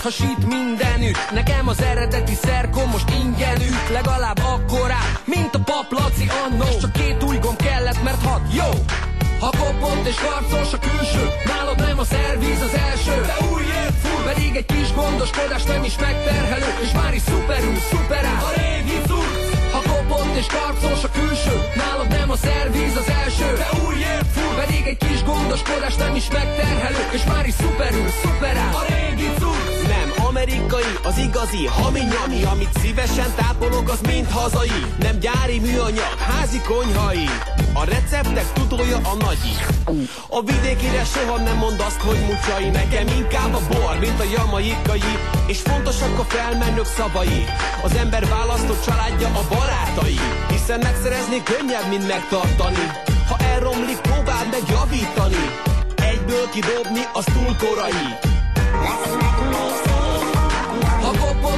retro hasít mindenütt. Nekem az eredeti szerkom most ingyen Legalább akkorát, mint a paplaci annó csak két újgom kellett, mert hat, jó! Ha kopott és karcos a külső Nálad nem a szervíz az első. De újért fúr Pedig egy kis gondoskodás nem is megterhelő. És már is szuperül, szuperál A régi cucc! Ha kopott és karcos a külső Nálad nem a szervíz az első. De újért fúr Pedig egy kis gondoskodás nem is megterhelő. És már is szuperül, szuperál amerikai, az igazi Hami-nyami, amit szívesen tápolok, az mind hazai Nem gyári műanyag, házi konyhai. A receptek tudója a nagyi. A vidékére soha nem mond azt, hogy mucsai Nekem inkább a bor, mint a jamaikai És fontosak a felmenők szavai. Az ember választott családja a barátai Hiszen megszerezni könnyebb, mint megtartani. Ha elromlik, próbáld meg javítani. Egyből kidobni, az túl korai. meg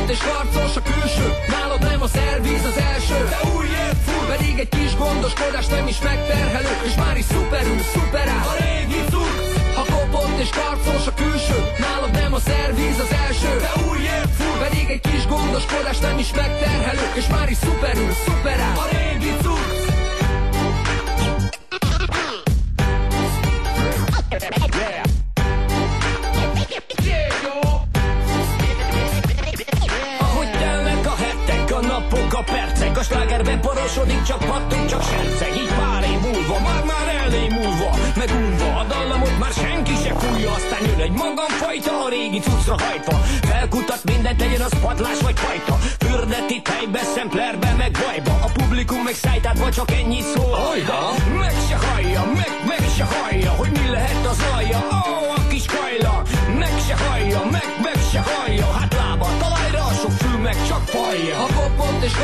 Kopott és karcos a külső Nálad nem a szervíz az első. De újért fúr Pedig egy kis gondoskodás nem is megterhelő És már is szuperül, szuperál A régi cucc Ha kopott és karcos a külső Nálad nem a szervíz az első. De újért fúr Pedig egy kis gondoskodás nem is megterhelő És már is szuperül, szuperál A régi cucc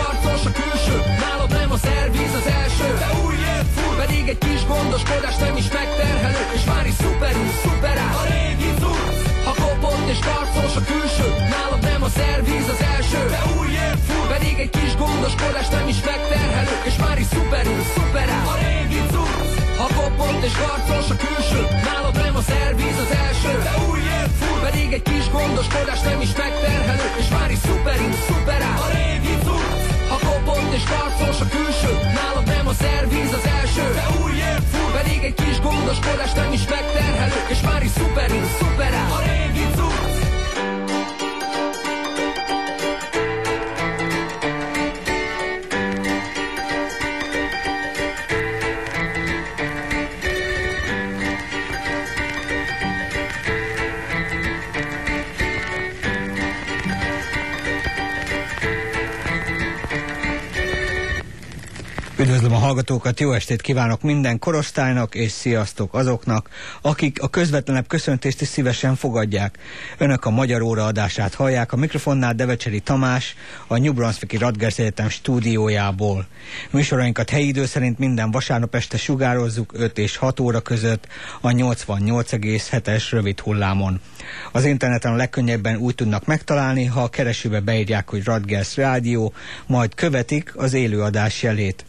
harcos a külső Nálad nem a szervíz az első. De újért fúr Pedig egy kis gondoskodás nem is megterhelő És már is szuperül, szuperál A régi cucc. Ha kopott és harcos a külső Nálad nem a szervíz az első. De újért fúr Pedig egy kis gondoskodás nem is megterhelő És már is szuperül, szuperál A régi cucc. Ha kopott és harcos a külső Nálad nem a szervíz az első. De újért fúr Pedig egy kis gondoskodás nem is megterhelő És harcos a külső Nálad nem a szervíz az első. De újért fúr Pedig egy kis gondoskodás nem is megterhelő. És hallgatókat, jó estét kívánok minden korosztálynak, és sziasztok azoknak, akik a közvetlenebb köszöntést is szívesen fogadják. Önök a Magyar Óra adását hallják, a mikrofonnál Devecseri Tamás, a New Brunswicki Radgers Egyetem stúdiójából. Műsorainkat helyi idő szerint minden vasárnap este sugározzuk 5 és 6 óra között a 88,7-es rövid hullámon. Az interneten a legkönnyebben úgy tudnak megtalálni, ha a keresőbe beírják, hogy Radgers Rádió, majd követik az élőadás jelét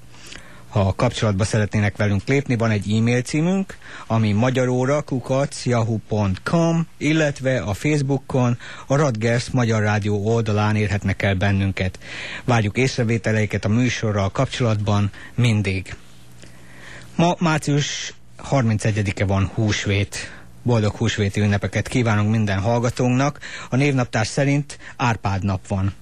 ha kapcsolatba szeretnének velünk lépni, van egy e-mail címünk, ami magyaróra kukac.yahoo.com, illetve a Facebookon a Radgers Magyar Rádió oldalán érhetnek el bennünket. Várjuk észrevételeiket a műsorral kapcsolatban mindig. Ma március 31-e van húsvét. Boldog húsvéti ünnepeket kívánunk minden hallgatónknak. A névnaptár szerint Árpád nap van.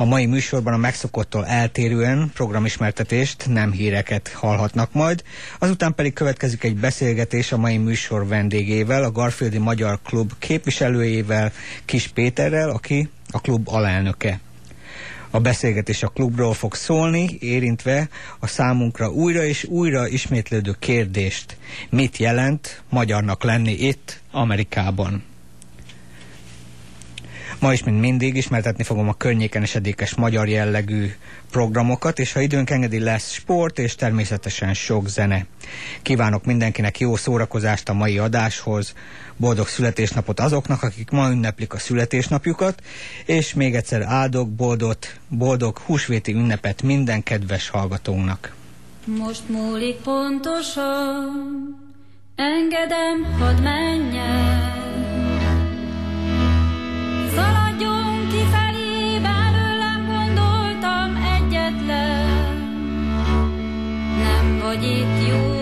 A mai műsorban a megszokottól eltérően programismertetést, nem híreket hallhatnak majd. Azután pedig következik egy beszélgetés a mai műsor vendégével, a Garfieldi Magyar Klub képviselőjével, Kis Péterrel, aki a klub alelnöke. A beszélgetés a klubról fog szólni, érintve a számunkra újra és újra ismétlődő kérdést. Mit jelent magyarnak lenni itt, Amerikában? Ma is, mint mindig, ismertetni fogom a környéken esedékes magyar jellegű programokat, és ha időnk engedi, lesz sport, és természetesen sok zene. Kívánok mindenkinek jó szórakozást a mai adáshoz, boldog születésnapot azoknak, akik ma ünneplik a születésnapjukat, és még egyszer áldog, boldog, boldog húsvéti ünnepet minden kedves hallgatónak. Most múlik pontosan, engedem, hadd menjen. Nem vagy itt jó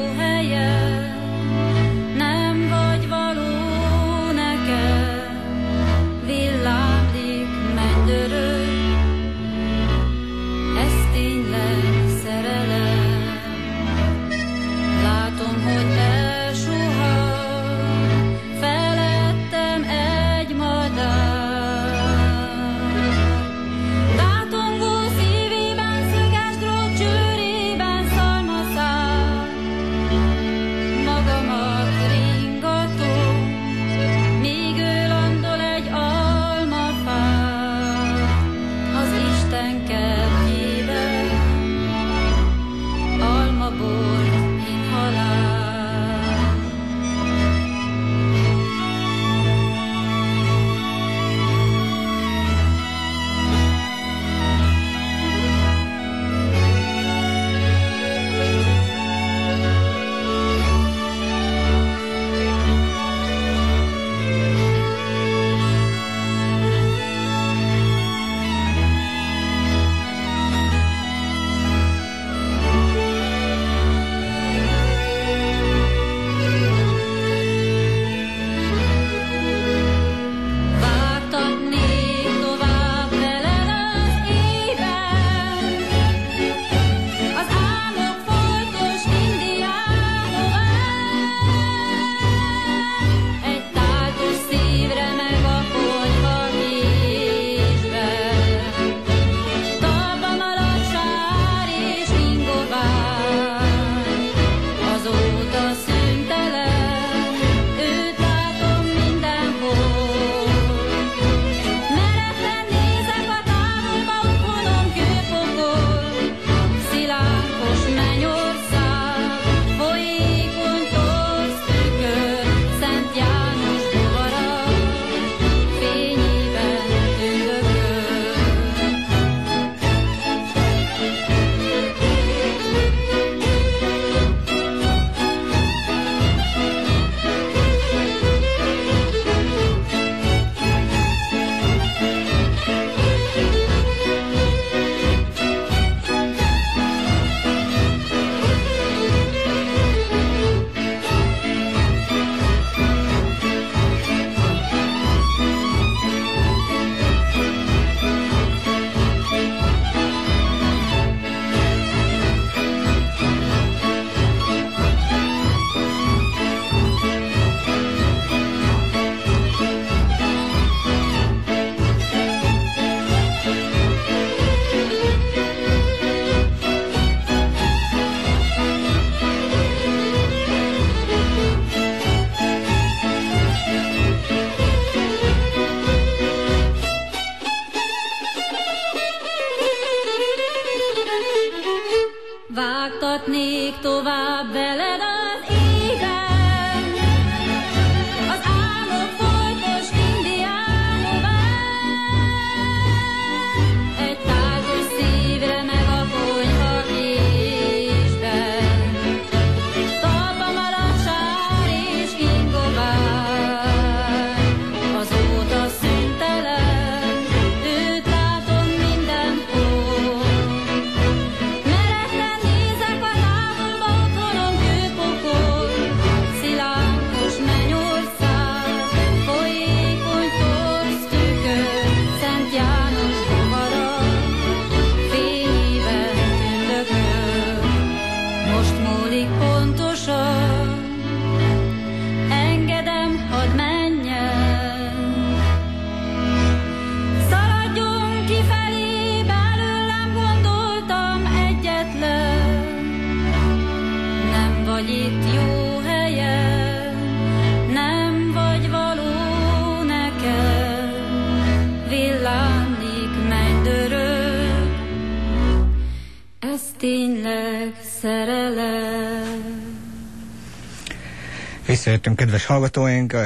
kedves hallgatóink!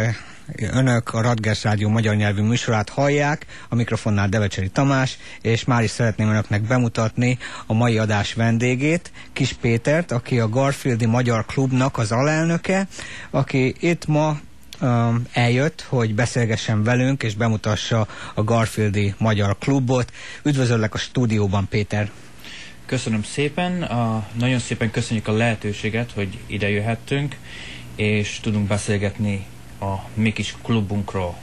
Önök a Radgers Rádió magyar nyelvű műsorát hallják, a mikrofonnál Devecseri Tamás, és már is szeretném önöknek bemutatni a mai adás vendégét, Kis Pétert, aki a Garfieldi Magyar Klubnak az alelnöke, aki itt ma um, eljött, hogy beszélgessen velünk, és bemutassa a Garfieldi Magyar Klubot. Üdvözöllek a stúdióban, Péter! Köszönöm szépen, a, nagyon szépen köszönjük a lehetőséget, hogy ide jöhettünk, és tudunk beszélgetni a mi kis klubunkról.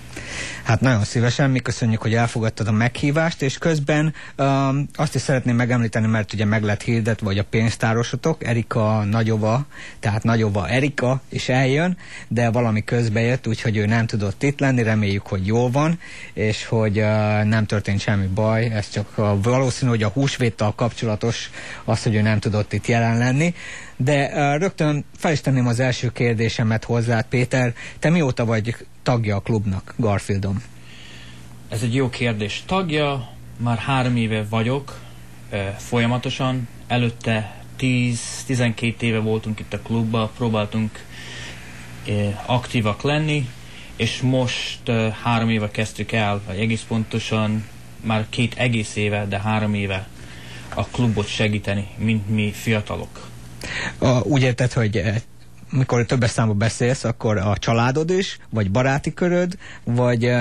Hát nagyon szívesen, mi köszönjük, hogy elfogadtad a meghívást, és közben um, azt is szeretném megemlíteni, mert ugye meg lett hirdet, vagy a pénztárosotok, Erika Nagyova, tehát Nagyova Erika is eljön, de valami közbe jött, úgyhogy ő nem tudott itt lenni, reméljük, hogy jól van, és hogy uh, nem történt semmi baj, ez csak uh, valószínű, hogy a húsvéttal kapcsolatos az, hogy ő nem tudott itt jelen lenni, de uh, rögtön fel az első kérdésemet hozzád, Péter. Te mióta vagy tagja a klubnak Garfieldon? Ez egy jó kérdés. Tagja már három éve vagyok, folyamatosan. Előtte 10-12 éve voltunk itt a klubban, próbáltunk aktívak lenni, és most három éve kezdtük el, vagy egész pontosan már két egész éve, de három éve a klubot segíteni, mint mi fiatalok. A, úgy érted, hogy mikor többes számban beszélsz, akkor a családod is, vagy baráti köröd, vagy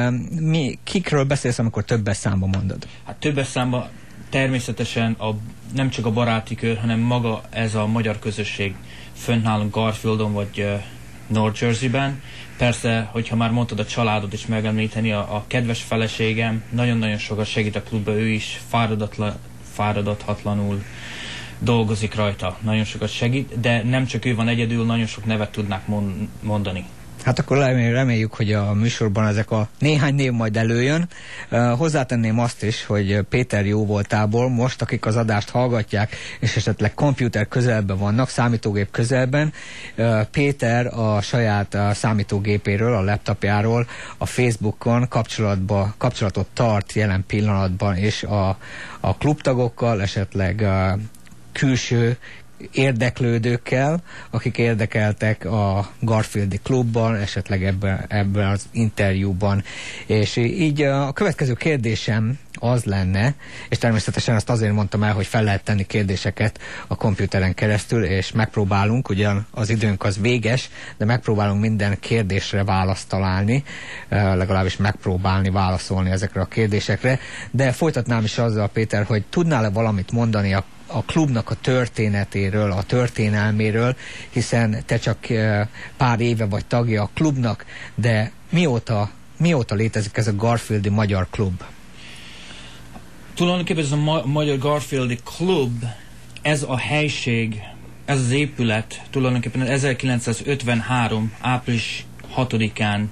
mi, kikről beszélsz, amikor többes számban mondod? Hát többes számban természetesen a, nem csak a baráti kör, hanem maga ez a magyar közösség fönt nálunk Garfieldon, vagy North Jersey-ben. Persze, hogyha már mondtad a családot is megemlíteni, a, a kedves feleségem nagyon-nagyon sokat segít a klubba, ő is fáradatlan, fáradathatlanul dolgozik rajta, nagyon sokat segít, de nem csak ő van egyedül, nagyon sok nevet tudnák mondani. Hát akkor reméljük, hogy a műsorban ezek a néhány név majd előjön. Uh, hozzátenném azt is, hogy Péter jó voltából most, akik az adást hallgatják, és esetleg komputer közelben vannak, számítógép közelben, Péter a saját számítógépéről, a laptopjáról a Facebookon kapcsolatba, kapcsolatot tart jelen pillanatban, és a, a klubtagokkal, esetleg külső érdeklődőkkel, akik érdekeltek a Garfieldi klubban, esetleg ebben, ebben az interjúban. És így a következő kérdésem az lenne, és természetesen ezt azért mondtam el, hogy fel lehet tenni kérdéseket a komputeren keresztül, és megpróbálunk, ugyan az időnk az véges, de megpróbálunk minden kérdésre választ találni, legalábbis megpróbálni válaszolni ezekre a kérdésekre, de folytatnám is azzal, Péter, hogy tudnál-e valamit mondani a a klubnak a történetéről, a történelméről, hiszen te csak eh, pár éve vagy tagja a klubnak, de mióta, mióta létezik ez a Garfieldi Magyar Klub? Tulajdonképpen ez a Ma Magyar Garfieldi Klub, ez a helység, ez az épület tulajdonképpen 1953. április 6-án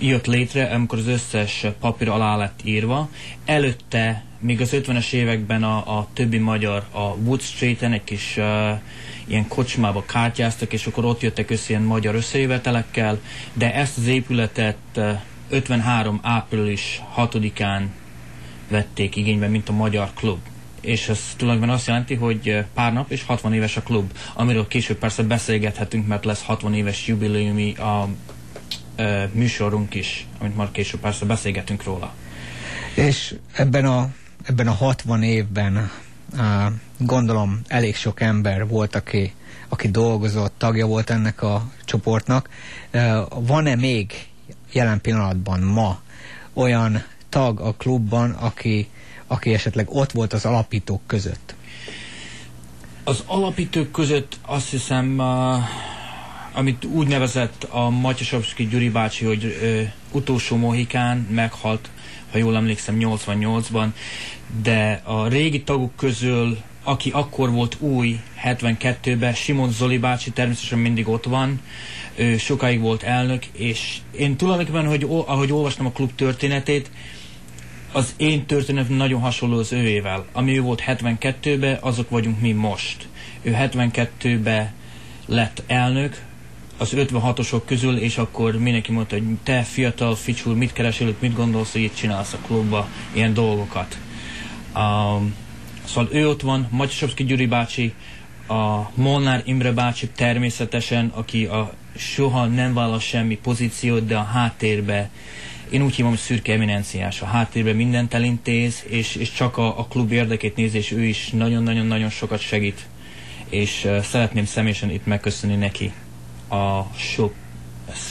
jött létre, amikor az összes papír alá lett írva. Előtte még az 50-es években a, a többi magyar a Wood Street-en egy kis uh, ilyen kocsmába kártyáztak, és akkor ott jöttek össze ilyen magyar összejövetelekkel, de ezt az épületet uh, 53. április 6-án vették igénybe, mint a Magyar Klub. És ez tulajdonképpen azt jelenti, hogy pár nap és 60 éves a klub, amiről később persze beszélgethetünk, mert lesz 60 éves jubileumi a műsorunk is, amit már később persze beszélgetünk róla. És ebben a ebben a 60 évben uh, gondolom elég sok ember volt, aki, aki dolgozott, tagja volt ennek a csoportnak. Van-e még jelen pillanatban ma olyan tag a klubban, aki, aki esetleg ott volt az alapítók között? Az alapítók között azt hiszem, uh, amit úgy nevezett a Matyasovszki Gyuri bácsi, hogy uh, utolsó mohikán meghalt, ha jól emlékszem, 88-ban de a régi tagok közül, aki akkor volt új 72-ben, Simon Zoli bácsi természetesen mindig ott van, ő sokáig volt elnök, és én tulajdonképpen, hogy, ahogy olvastam a klub történetét, az én történetem nagyon hasonló az őével. Ami ő volt 72-ben, azok vagyunk mi most. Ő 72-ben lett elnök, az 56-osok közül, és akkor mindenki mondta, hogy te fiatal ficsúr, mit keresel, mit gondolsz, hogy itt csinálsz a klubba, ilyen dolgokat. Um, Szóval ő ott van, Matyasovszki Gyuri bácsi, a Molnár Imre bácsi természetesen, aki a soha nem vállal semmi pozíciót, de a háttérbe én úgy hívom, hogy szürke eminenciás. A háttérben mindent elintéz, és, és csak a, a klub érdekét nézi, és ő is nagyon-nagyon-nagyon sokat segít. És uh, szeretném személyesen itt megköszönni neki a sok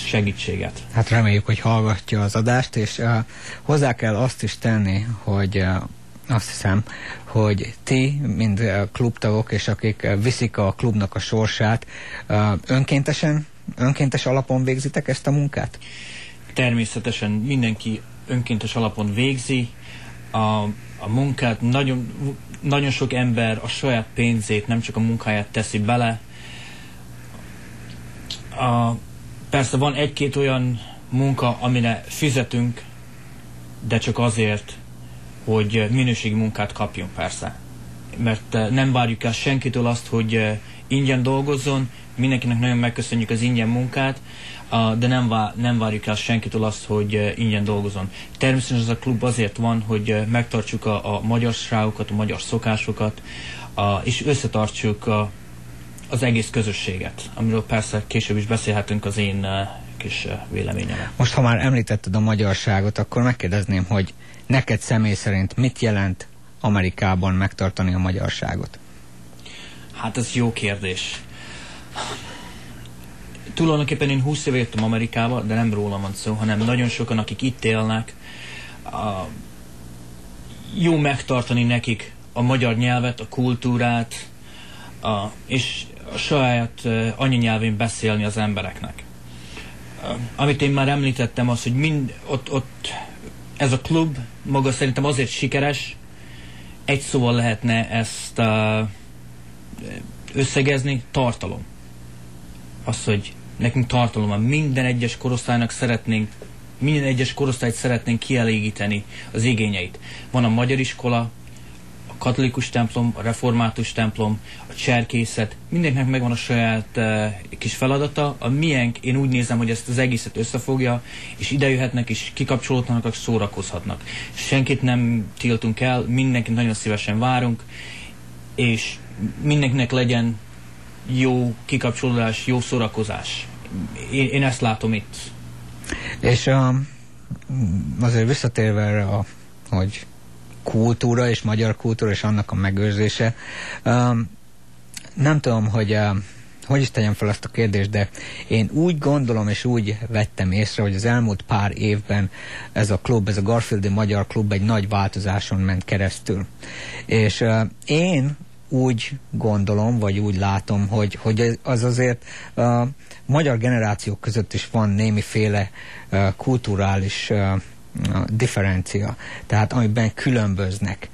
segítséget. Hát reméljük, hogy hallgatja az adást, és uh, hozzá kell azt is tenni, hogy uh, azt hiszem, hogy ti, mint uh, klubtagok, és akik uh, viszik a klubnak a sorsát, uh, önkéntesen, önkéntes alapon végzitek ezt a munkát? Természetesen mindenki önkéntes alapon végzi a, a munkát. Nagyon, nagyon sok ember a saját pénzét, nem csak a munkáját teszi bele. A, persze van egy-két olyan munka, amire fizetünk, de csak azért, hogy minőségi munkát kapjunk persze. Mert eh, nem várjuk el senkitől azt, hogy eh, ingyen dolgozzon, mindenkinek nagyon megköszönjük az ingyen munkát, de nem, vá- nem várjuk el senkitől azt, hogy eh, ingyen dolgozon. Természetesen ez a klub azért van, hogy megtartsuk a, a magyarságokat, a magyar szokásokat, és összetartsuk a, az egész közösséget, amiről persze később is beszélhetünk az én kis véleményem. Most, ha már említetted a magyarságot, akkor megkérdezném, hogy neked személy szerint mit jelent Amerikában megtartani a magyarságot? Hát ez jó kérdés. Tulajdonképpen én 20 éve jöttem Amerikába, de nem rólam van szó, hanem nagyon sokan, akik itt élnek, a, jó megtartani nekik a magyar nyelvet, a kultúrát, a, és a saját anyanyelvén beszélni az embereknek. Amit én már említettem, az, hogy mind ott, ott ez a klub maga szerintem azért sikeres, egy szóval lehetne ezt uh, összegezni, tartalom. Az, hogy nekünk tartalom van. Minden egyes korosztálynak szeretnénk, minden egyes korosztályt szeretnénk kielégíteni az igényeit. Van a magyar iskola, katolikus templom, a református templom, a cserkészet, mindenkinek megvan a saját uh, kis feladata. A miénk, én úgy nézem, hogy ezt az egészet összefogja, és ide jöhetnek, és kikapcsolódhatnak, és szórakozhatnak. Senkit nem tiltunk el, mindenkit nagyon szívesen várunk, és mindenkinek legyen jó kikapcsolódás, jó szórakozás. Én, én ezt látom itt. És um, azért visszatérve erre, a, hogy kultúra és magyar kultúra és annak a megőrzése. Um, nem tudom, hogy uh, hogy is tegyem fel azt a kérdést, de én úgy gondolom és úgy vettem észre, hogy az elmúlt pár évben ez a klub, ez a Garfieldi Magyar Klub egy nagy változáson ment keresztül. És uh, én úgy gondolom, vagy úgy látom, hogy, hogy az azért a uh, magyar generációk között is van némiféle uh, kulturális uh, differencia, tehát amiben különböznek.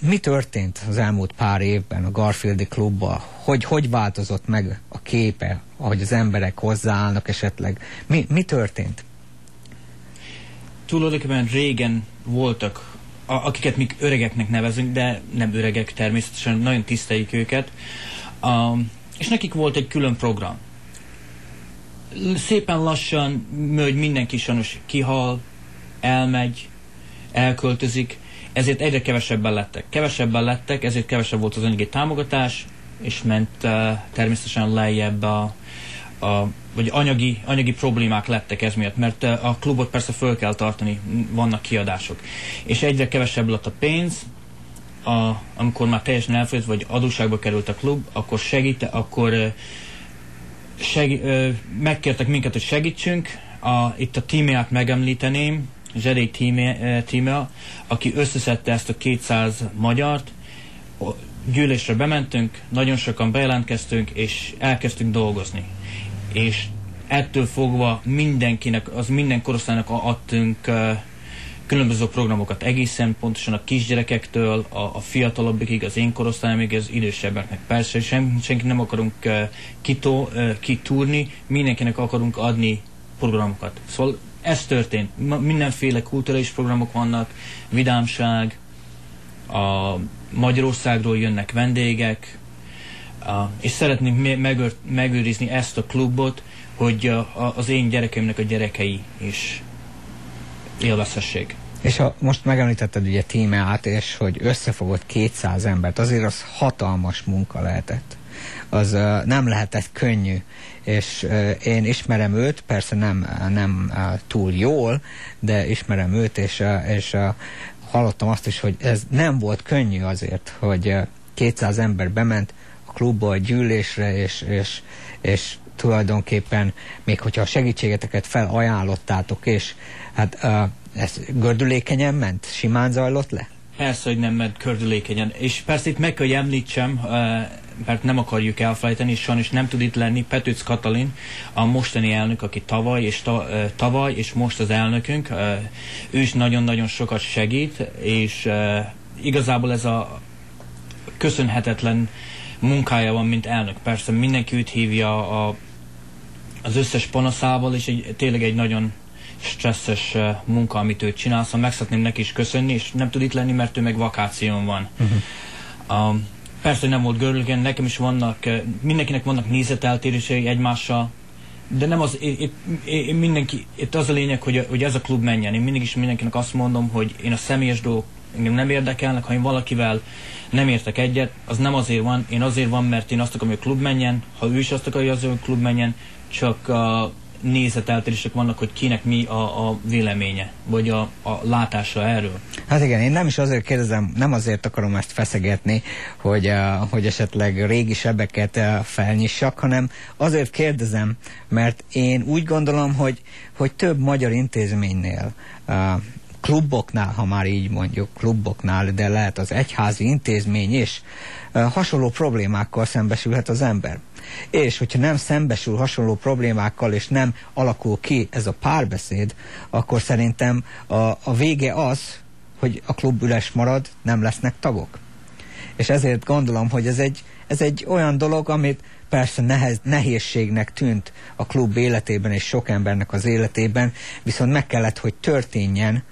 Mi történt az elmúlt pár évben a Garfieldi klubban? Hogy, hogy változott meg a képe, ahogy az emberek hozzáállnak esetleg? Mi, mi történt? Tulajdonképpen régen voltak, a, akiket mi öregeknek nevezünk, de nem öregek természetesen, nagyon tiszteljük őket, és nekik volt egy külön program. Szépen lassan, hogy mindenki sajnos kihal, elmegy, elköltözik, ezért egyre kevesebben lettek. Kevesebben lettek, ezért kevesebb volt az anyagi támogatás, és ment uh, természetesen lejjebb a, a vagy anyagi, anyagi problémák lettek ez miatt, mert uh, a klubot persze föl kell tartani, vannak kiadások. És egyre kevesebb lett a pénz, a, amikor már teljesen elfogyott, vagy adóságba került a klub, akkor segít, akkor segí, uh, megkértek minket, hogy segítsünk. A, itt a tímját megemlíteném, Zsedély tímea, aki összeszedte ezt a 200 magyart, gyűlésre bementünk, nagyon sokan bejelentkeztünk, és elkezdtünk dolgozni. És ettől fogva mindenkinek, az minden korosztálynak adtunk uh, különböző programokat egészen pontosan a kisgyerekektől, a, a fiatalabbikig, az én korosztályomig, az idősebbeknek. Persze, sem, senki nem akarunk uh, kitó, uh, kitúrni, mindenkinek akarunk adni programokat. Szóval ez történt. Mindenféle kulturális programok vannak, vidámság, a Magyarországról jönnek vendégek, a, és szeretnénk megőr, megőrizni ezt a klubot, hogy a, az én gyerekeimnek a gyerekei is élvezhessék. És a, most megemlítetted ugye tímeát, és hogy összefogott 200 embert, azért az hatalmas munka lehetett. Az uh, nem lehetett könnyű, és én ismerem őt, persze nem, nem túl jól, de ismerem őt, és, és hallottam azt is, hogy ez nem volt könnyű azért, hogy uh, 200 ember bement a klubba, a gyűlésre, és, és, és tulajdonképpen még hogyha a segítségeteket felajánlottátok, és hát ez gördülékenyen ment? Simán zajlott le? Persze, hogy nem ment gördülékenyen. És persze itt meg kell említsem, uh, mert nem akarjuk elfelejteni, és sajnos nem tud itt lenni, Petőc Katalin, a mostani elnök, aki tavaly és, ta, tavaly és most az elnökünk, ő is nagyon-nagyon sokat segít, és igazából ez a köszönhetetlen munkája van, mint elnök. Persze mindenki őt hívja a, az összes panaszával, és egy, tényleg egy nagyon stresszes munka, amit ő csinál, szóval meg szeretném neki is köszönni, és nem tud itt lenni, mert ő meg vakáción van. Uh-huh. Um, persze, hogy nem volt görülgen, nekem is vannak, mindenkinek vannak nézeteltérései egymással, de nem az, itt, itt, mindenki, itt az a lényeg, hogy, hogy ez a klub menjen. Én mindig is mindenkinek azt mondom, hogy én a személyes dolgok engem nem érdekelnek, ha én valakivel nem értek egyet, az nem azért van, én azért van, mert én azt akarom, hogy a klub menjen, ha ő is azt akarja, hogy a klub menjen, csak a nézeteltérések vannak, hogy kinek mi a, a véleménye, vagy a, a látása erről. Hát igen, én nem is azért kérdezem, nem azért akarom ezt feszegetni, hogy, uh, hogy esetleg régi sebeket uh, felnyissak, hanem azért kérdezem, mert én úgy gondolom, hogy, hogy több magyar intézménynél uh, kluboknál, ha már így mondjuk, kluboknál, de lehet az egyházi intézmény is, hasonló problémákkal szembesülhet az ember. És hogyha nem szembesül hasonló problémákkal, és nem alakul ki ez a párbeszéd, akkor szerintem a, a vége az, hogy a klub üres marad, nem lesznek tagok. És ezért gondolom, hogy ez egy, ez egy olyan dolog, amit persze nehez, nehézségnek tűnt a klub életében és sok embernek az életében, viszont meg kellett, hogy történjen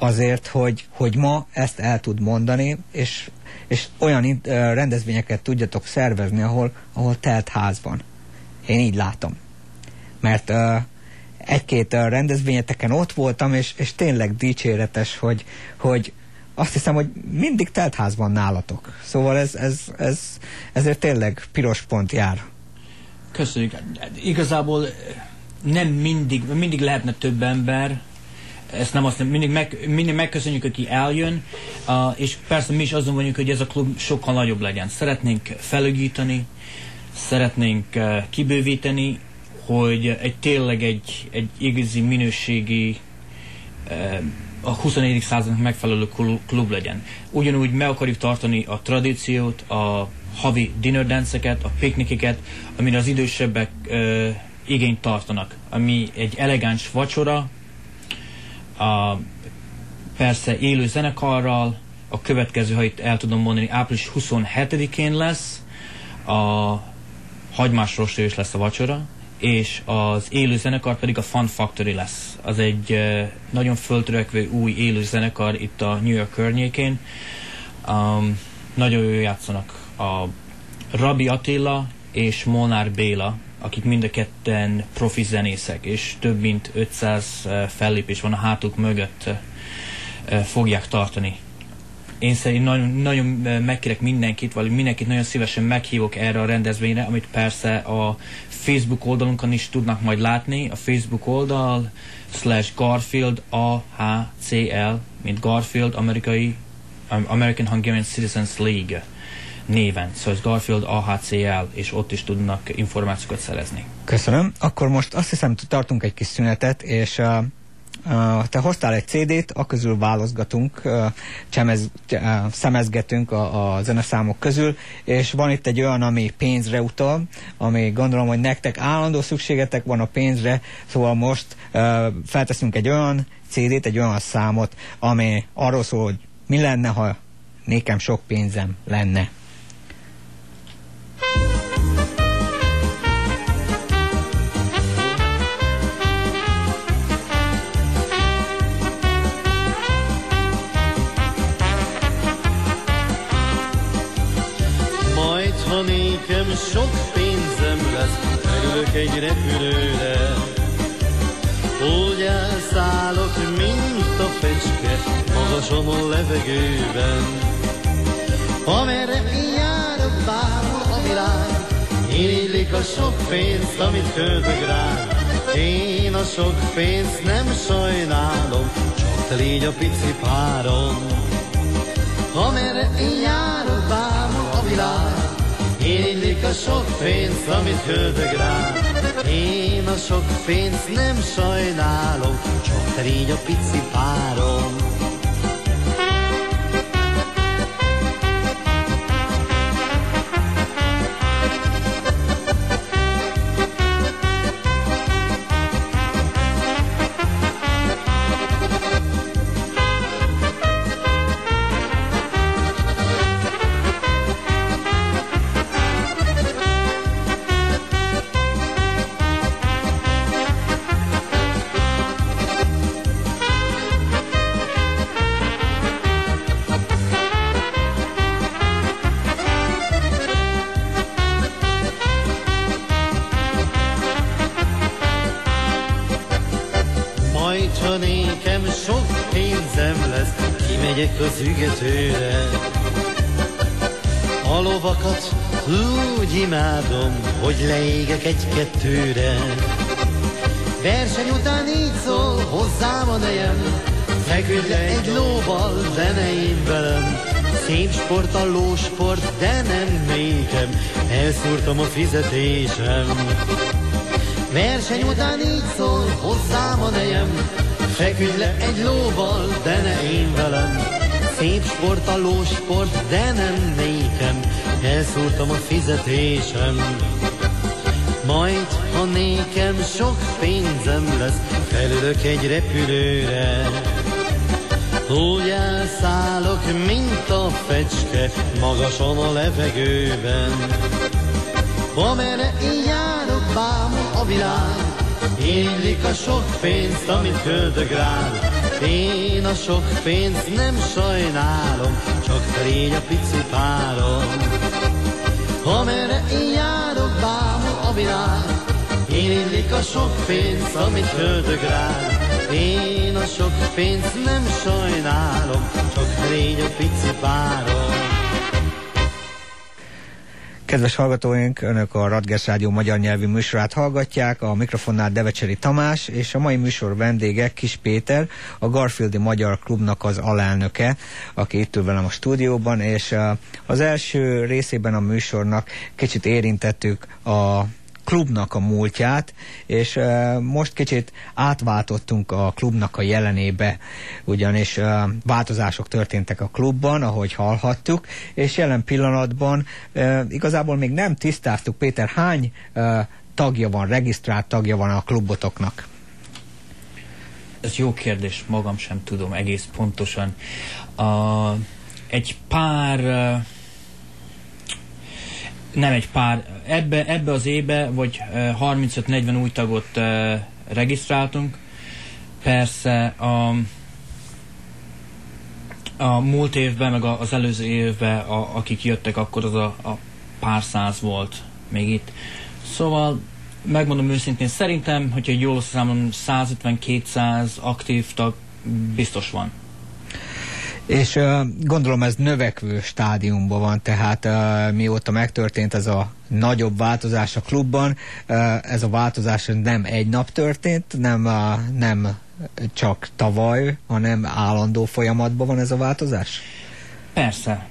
azért, hogy, hogy ma ezt el tud mondani, és, és olyan rendezvényeket tudjatok szervezni, ahol, ahol telt ház van. Én így látom. Mert uh, egy-két uh, rendezvényeteken ott voltam, és, és tényleg dicséretes, hogy, hogy azt hiszem, hogy mindig telt ház van nálatok. Szóval ez, ez, ez, ezért tényleg piros pont jár. Köszönjük. Igazából nem mindig, mindig lehetne több ember, ezt nem azt mindig, meg, mindig megköszönjük, aki eljön, uh, és persze mi is azon vagyunk, hogy ez a klub sokkal nagyobb legyen. Szeretnénk felügyíteni, szeretnénk uh, kibővíteni, hogy egy tényleg egy, egy igazi minőségi uh, a 24. századnak megfelelő klub legyen. Ugyanúgy meg akarjuk tartani a tradíciót, a havi dinner dance-eket, a piknikeket, amire az idősebbek uh, igényt tartanak, ami egy elegáns vacsora, a, persze élő zenekarral, a következő, ha itt el tudom mondani, április 27-én lesz, a hagymás is lesz a vacsora, és az élő zenekar pedig a Fun Factory lesz. Az egy nagyon föltörekvő új élő zenekar itt a New York környékén. Um, nagyon jó játszanak a Rabi Attila és Molnár Béla, akik mind a ketten profi zenészek, és több mint 500 eh, fellépés van a hátuk mögött fogják tartani. Én szerintem nagyon, nagyon megkérek mindenkit, vagy mindenkit nagyon szívesen meghívok erre a rendezvényre, amit persze a Facebook oldalunkon is tudnak majd látni. A Facebook oldal slash Garfield AHCL, mint Garfield, amerikai, American Hungarian Citizens League néven, szóval Garfield AHCL, és ott is tudnak információkat szerezni. Köszönöm. Akkor most azt hiszem, tartunk egy kis szünetet, és uh, Uh, te hoztál egy CD-t, a közül válaszgatunk, uh, csemez, uh, szemezgetünk a, a zeneszámok közül, és van itt egy olyan, ami pénzre utal, ami gondolom, hogy nektek állandó szükségetek van a pénzre, szóval most uh, felteszünk egy olyan CD-t, egy olyan számot, ami arról szól, hogy mi lenne, ha nékem sok pénzem lenne. Egy repülőre. Úgy elszállok, mint a fegy magason a levegőben. Amerre járok, bárhol a világ, Illik a sok pénzt, amit költök rá. Én a sok pénzt nem sajnálom, csak te légy a pici párom. Amerre én járok, bárhol a világ, Illik a sok pénzt, amit költök rá. Én a sok pénzt nem sajnálom, csak te légy a pici párom. A lósport, de nem nékem, elszúrtam a fizetésem. Verseny után így szól hozzám a nejem, feküdj le egy lóval, de ne én velem. Szép sport a lósport, de nem nékem, elszúrtam a fizetésem. Majd, ha nékem sok pénzem lesz, felülök egy repülőre. Úgy elszállok, mint a fecske, magasan a levegőben. Amerre én járok, bámul a világ, Illik a sok pénzt, amit költök rád. Én a sok pénzt nem sajnálom, csak te a pici párom. Amerre én járok, bámul a világ, Illik a sok pénzt, amit költök rád. Én a sok pénzt nem sajnálom, csak te légy a pici párom. Kedves hallgatóink, Önök a Radgers Rádió magyar nyelvű műsorát hallgatják, a mikrofonnál Devecseri Tamás, és a mai műsor vendége Kis Péter, a Garfieldi Magyar Klubnak az alelnöke, aki itt ül velem a stúdióban, és az első részében a műsornak kicsit érintettük a klubnak a múltját, és most kicsit átváltottunk a klubnak a jelenébe, ugyanis változások történtek a klubban, ahogy hallhattuk, és jelen pillanatban uh, igazából még nem tisztáztuk, Péter, hány tagja van, regisztrált tagja van a klubotoknak? Ez jó kérdés, magam sem tudom egész pontosan. Uh, egy pár nem egy pár, ebbe, ebbe az évbe vagy uh, 35-40 új tagot regisztráltunk. Persze a, a múlt évben, meg az előző évben, a, akik jöttek, akkor az a, a pár száz volt még itt. Szóval megmondom őszintén, szerintem, hogyha jól számolom, 150-200 aktív tag biztos van. És gondolom ez növekvő stádiumban van, tehát uh, mióta megtörtént ez a nagyobb változás a klubban, ez a változás nem egy nap történt, nem, uh, nem csak tavaly, hanem állandó folyamatban van ez a változás? Persze,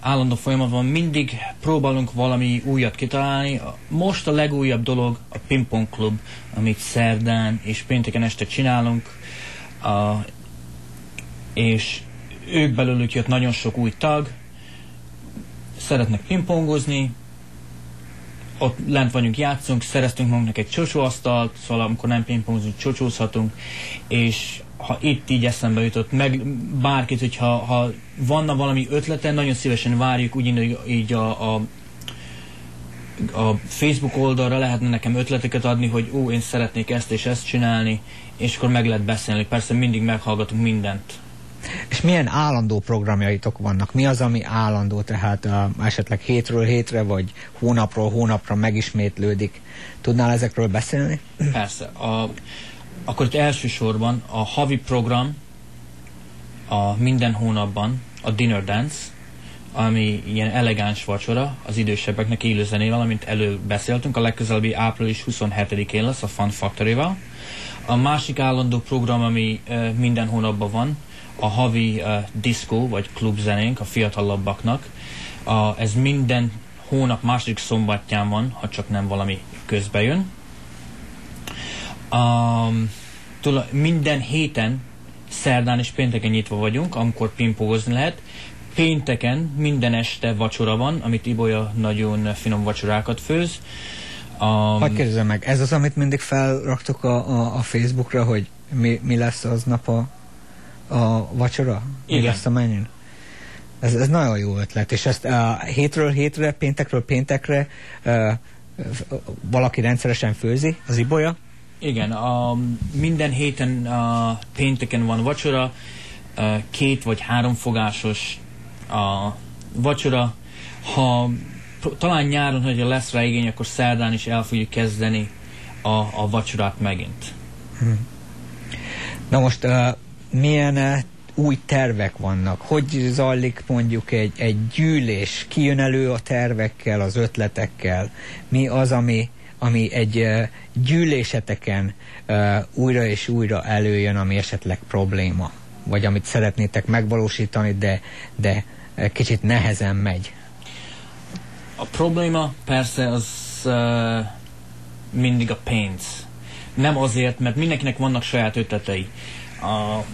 állandó folyamatban mindig próbálunk valami újat kitalálni. Most a legújabb dolog a pingpong klub, amit szerdán és pénteken este csinálunk, és ők belőlük jött nagyon sok új tag, szeretnek pingpongozni, ott lent vagyunk, játszunk, szereztünk magunknak egy csocsóasztalt, szóval amikor nem pingpongozunk, csocsózhatunk, és ha itt így eszembe jutott, meg bárkit, hogyha ha vanna valami ötlete, nagyon szívesen várjuk, úgy így a, a a Facebook oldalra lehetne nekem ötleteket adni, hogy ó, én szeretnék ezt és ezt csinálni, és akkor meg lehet beszélni. Persze mindig meghallgatunk mindent. És milyen állandó programjaitok vannak? Mi az, ami állandó, tehát uh, esetleg hétről hétre, vagy hónapról hónapra megismétlődik? Tudnál ezekről beszélni? Persze. A, akkor itt elsősorban a havi program, a minden hónapban a Dinner Dance, ami ilyen elegáns vacsora az idősebbeknek élő zenével, amint előbb a legközelebbi április 27-én lesz a Fun Factory-val. A másik állandó program, ami minden hónapban van, a havi uh, disco vagy klubzenénk a fiatalabbaknak. Uh, ez minden hónap második szombatján van, ha csak nem valami közbe jön. Um, tula, minden héten, szerdán és pénteken nyitva vagyunk, amikor pingpongozni lehet. Pénteken minden este vacsora van, amit Ibolya nagyon finom vacsorákat főz. Um, Hogy kérdezem meg, ez az, amit mindig felraktok a, a, a Facebookra, hogy mi, mi lesz aznap a, a vacsora? Igen. lesz a menün? Ez, ez nagyon jó ötlet, és ezt uh, hétről hétre, péntekről péntekre uh, valaki rendszeresen főzi, az ibolya? Igen, a, minden héten a pénteken van vacsora, a, két vagy három fogásos a vacsora. Ha talán nyáron, hogyha lesz rá igény, akkor szerdán is el fogjuk kezdeni a, a vacsorát megint. Hmm. Na most uh, milyen uh, új tervek vannak? Hogy zajlik mondjuk egy, egy gyűlés? Ki jön elő a tervekkel, az ötletekkel? Mi az, ami, ami egy uh, gyűléseteken uh, újra és újra előjön, ami esetleg probléma? Vagy amit szeretnétek megvalósítani, de, de kicsit nehezen megy? A probléma persze az uh, mindig a pénz. Nem azért, mert mindenkinek vannak saját ötletei. A,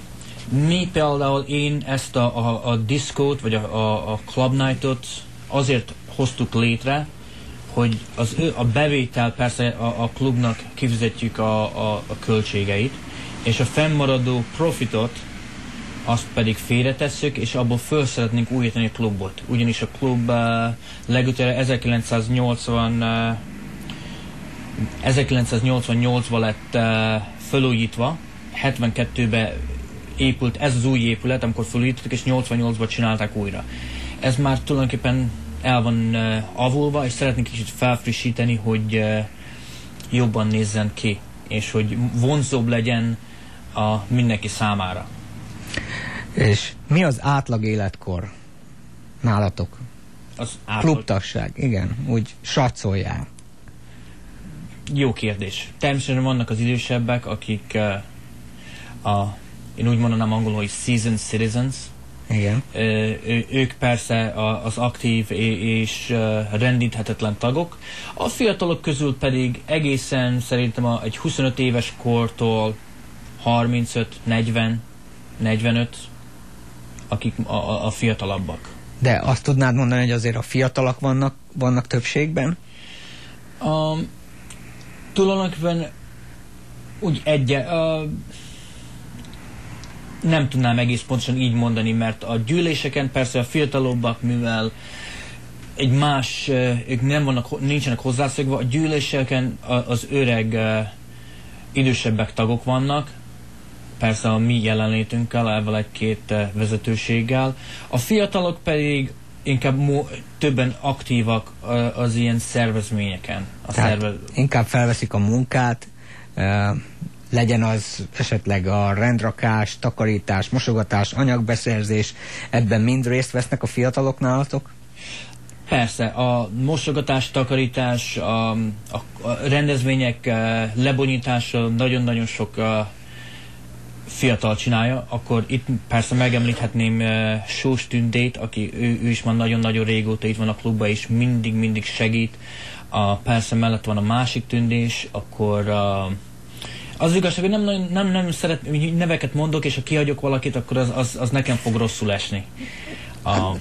mi például én ezt a, a, a diszkót, vagy a, a, a club nightot azért hoztuk létre, hogy az, a bevétel persze a, a klubnak kifizetjük a, a, a költségeit, és a fennmaradó profitot azt pedig félretesszük, és abból föl szeretnénk újítani a klubot. Ugyanis a klub uh, legutóbb 1980 uh, 1988-ban lett uh, felújítva, 72-ben épült ez az új épület, amikor felújítottak, és 88-ban csinálták újra. Ez már tulajdonképpen el van uh, avulva, és szeretnénk kicsit felfrissíteni, hogy uh, jobban nézzen ki, és hogy vonzóbb legyen a mindenki számára. És mi az átlag életkor nálatok? Az átlag... Klubtagság, igen, úgy satszolják. Jó kérdés. Természetesen vannak az idősebbek, akik uh, a, én úgy mondanám angolul, hogy seasoned citizens. Igen. Uh, ők persze az aktív és rendíthetetlen tagok. A fiatalok közül pedig egészen szerintem a, egy 25 éves kortól 35, 40, 45, akik a, a, a fiatalabbak. De azt tudnád mondani, hogy azért a fiatalak vannak, vannak többségben? Um, tulajdonképpen úgy egy, uh, nem tudnám egész pontosan így mondani, mert a gyűléseken persze a fiatalabbak, mivel egy más, ők nem vannak, nincsenek hozzászokva, a gyűléseken az öreg idősebbek tagok vannak, persze a mi jelenlétünkkel, ezzel egy-két vezetőséggel. A fiatalok pedig inkább többen aktívak az ilyen szervezményeken. A Tehát szervez... inkább felveszik a munkát, legyen az esetleg a rendrakás, takarítás, mosogatás, anyagbeszerzés, ebben mind részt vesznek a fiatalok nálatok? Persze, a mosogatás, takarítás, a, a, a rendezvények lebonyítása nagyon-nagyon sok fiatal csinálja, akkor itt persze megemlíthetném uh, Sós Tündét, aki ő, ő is már nagyon-nagyon régóta itt van a klubban, és mindig-mindig segít. A, persze mellett van a másik tündés, akkor uh, az igazság, hogy nem, nem, nem szeret, neveket mondok, és ha kihagyok valakit, akkor az, az, az nekem fog rosszul esni. Uh,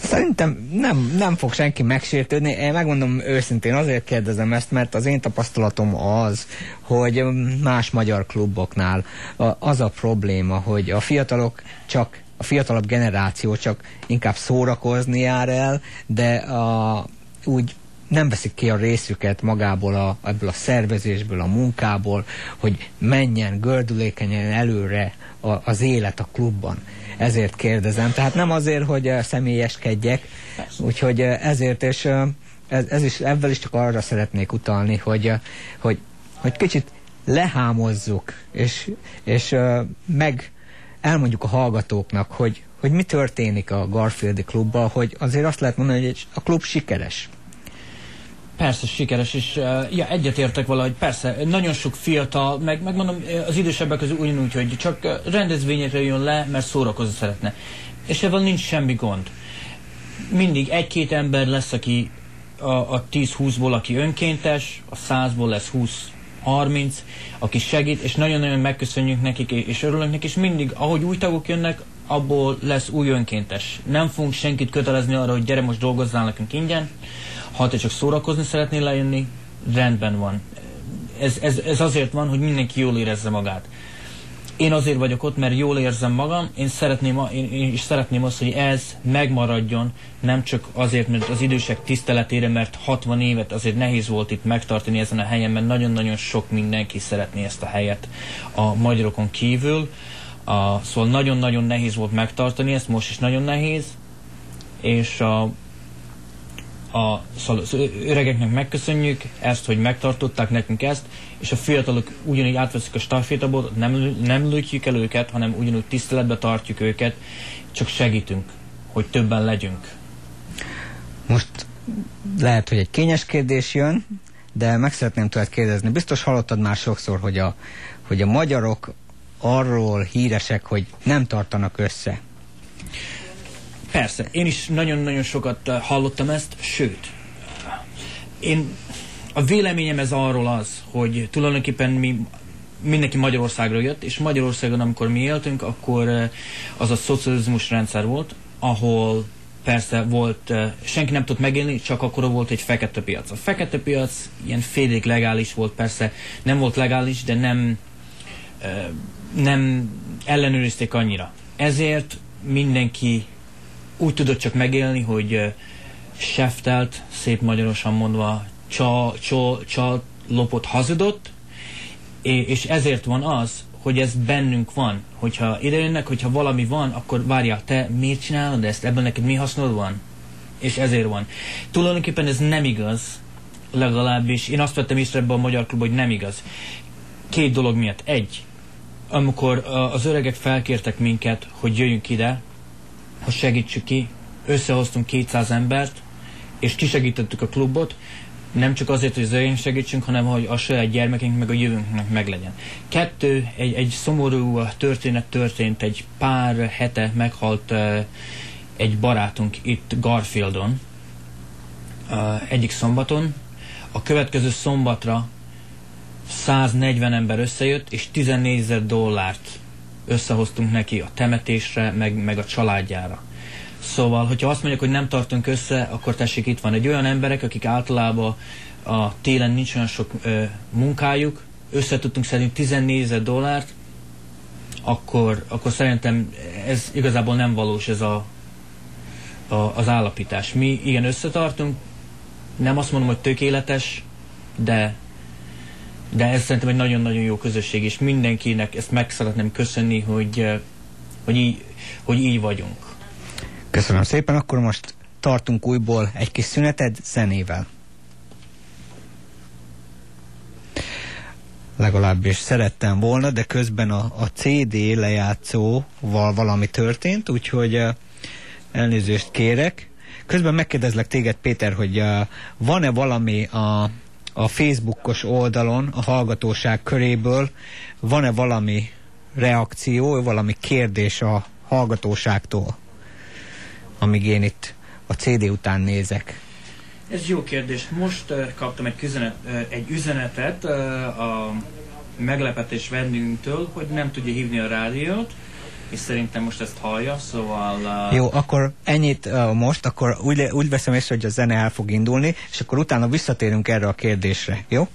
Szerintem nem, nem fog senki megsértődni. Én megmondom őszintén, azért kérdezem ezt, mert az én tapasztalatom az, hogy más magyar kluboknál az a probléma, hogy a fiatalok csak a fiatalabb generáció csak inkább szórakozni jár el, de a, úgy nem veszik ki a részüket magából, a, ebből a szervezésből, a munkából, hogy menjen gördülékenyen előre a, az élet a klubban ezért kérdezem. Tehát nem azért, hogy személyeskedjek, úgyhogy ezért, és ez, ez is, ebben is csak arra szeretnék utalni, hogy, hogy, hogy kicsit lehámozzuk, és, és meg elmondjuk a hallgatóknak, hogy, hogy mi történik a Garfieldi klubban, hogy azért azt lehet mondani, hogy a klub sikeres. Persze sikeres, és uh, ja, egyetértek valahogy, persze, nagyon sok fiatal, meg, meg mondom, az idősebbek közül ugyanúgy, hogy csak rendezvényekre jön le, mert szórakozni szeretne. És ebben nincs semmi gond. Mindig egy-két ember lesz, aki a, a 10-20-ból, aki önkéntes, a 100-ból lesz 20-30, aki segít, és nagyon-nagyon megköszönjük nekik, és örülünk nekik, és mindig, ahogy új tagok jönnek, abból lesz új önkéntes. Nem fogunk senkit kötelezni arra, hogy gyere most dolgozzál nekünk ingyen, ha te csak szórakozni szeretnél lejönni, rendben van. Ez, ez, ez azért van, hogy mindenki jól érezze magát. Én azért vagyok ott, mert jól érzem magam, én szeretném, én, én szeretném azt, hogy ez megmaradjon, nem csak azért, mert az idősek tiszteletére, mert 60 évet azért nehéz volt itt megtartani ezen a helyen, mert nagyon-nagyon sok mindenki szeretné ezt a helyet a magyarokon kívül. A, szóval nagyon-nagyon nehéz volt megtartani ezt, most is nagyon nehéz, és a, a, az öregeknek megköszönjük ezt, hogy megtartották nekünk ezt, és a fiatalok ugyanígy átveszik a stafétabot, nem, nem lőjük el őket, hanem ugyanúgy tiszteletbe tartjuk őket, csak segítünk, hogy többen legyünk. Most lehet, hogy egy kényes kérdés jön, de meg szeretném tőled kérdezni. Biztos hallottad már sokszor, hogy a, hogy a magyarok arról híresek, hogy nem tartanak össze. Persze, én is nagyon-nagyon sokat eh, hallottam ezt, sőt, én a véleményem ez arról az, hogy tulajdonképpen mi mindenki Magyarországra jött, és Magyarországon, amikor mi éltünk, akkor eh, az a szocializmus rendszer volt, ahol persze volt, eh, senki nem tudott megélni, csak akkor volt egy fekete piac. A fekete piac ilyen félig legális volt, persze nem volt legális, de nem, nem ellenőrizték annyira. Ezért mindenki úgy tudott csak megélni, hogy seftelt, szép magyarosan mondva, csa, csa, csa lopott, hazudott, és ezért van az, hogy ez bennünk van. Hogyha idejönnek, hogyha valami van, akkor várják, te miért csinálod ezt? Ebben neked mi hasznod van? És ezért van. Tulajdonképpen ez nem igaz, legalábbis én azt vettem észre ebben a magyar klub, hogy nem igaz. Két dolog miatt. Egy, amikor az öregek felkértek minket, hogy jöjjünk ide, hogy segítsük ki. Összehoztunk 200 embert, és kisegítettük a klubot, nem csak azért, hogy az segítsünk, hanem hogy a saját gyermekünk meg a jövőnknek meglegyen. Kettő, egy, egy szomorú történet történt, egy pár hete meghalt uh, egy barátunk itt Garfieldon, uh, egyik szombaton. A következő szombatra 140 ember összejött, és 14 ezer dollárt összehoztunk neki a temetésre, meg, meg a családjára. Szóval, hogyha azt mondjuk, hogy nem tartunk össze, akkor tessék, itt van egy olyan emberek, akik általában a télen nincs olyan sok ö, munkájuk, összetudtunk szedni 14 ezer dollárt, akkor, akkor szerintem ez igazából nem valós ez a, a, az állapítás. Mi igen összetartunk, nem azt mondom, hogy tökéletes, de de ez szerintem egy nagyon-nagyon jó közösség, és mindenkinek ezt meg szeretném köszönni, hogy, eh, hogy, így, hogy így vagyunk. Köszönöm szépen, akkor most tartunk újból egy kis szüneted zenével. Legalábbis szerettem volna, de közben a, a CD lejátszóval valami történt, úgyhogy uh, elnézést kérek. Közben megkérdezlek téged, Péter, hogy uh, van-e valami a a Facebookos oldalon a hallgatóság köréből van-e valami reakció, valami kérdés a hallgatóságtól, amíg én itt a CD után nézek? Ez jó kérdés. Most uh, kaptam egy, üzenet, egy üzenetet a meglepetés vendégünktől, hogy nem tudja hívni a rádiót, és szerintem most ezt hallja, szóval... Uh... Jó, akkor ennyit uh, most, akkor úgy, úgy veszem észre, hogy a zene el fog indulni, és akkor utána visszatérünk erre a kérdésre, jó?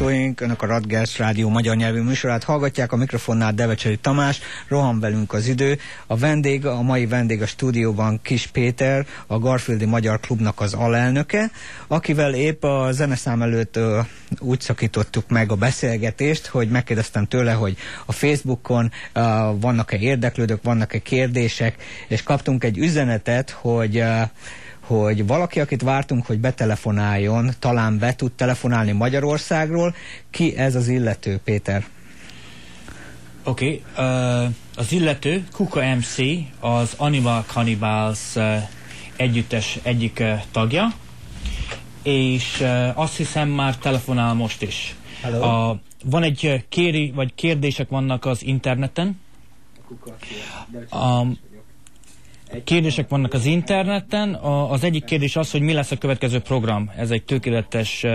Hallgatóink, Önök a Radgers Rádió magyar nyelvű műsorát hallgatják, a mikrofonnál Devecseri Tamás, rohan velünk az idő. A vendég, a mai vendég a stúdióban Kis Péter, a Garfieldi Magyar Klubnak az alelnöke, akivel épp a zeneszám előtt uh, úgy szakítottuk meg a beszélgetést, hogy megkérdeztem tőle, hogy a Facebookon vannak-e érdeklődők, vannak-e kérdések, és kaptunk egy üzenetet, hogy uh, hogy valaki, akit vártunk, hogy betelefonáljon, talán be tud telefonálni Magyarországról. Ki ez az illető, Péter? Oké, okay, uh, az illető Kuka MC, az Animal Cannibals uh, együttes egyik uh, tagja, és uh, azt hiszem már telefonál most is. Hello. Uh, van egy kéri, vagy kérdések vannak az interneten. Um, Kérdések vannak az interneten. A, az egyik kérdés az, hogy mi lesz a következő program. Ez egy tökéletes uh,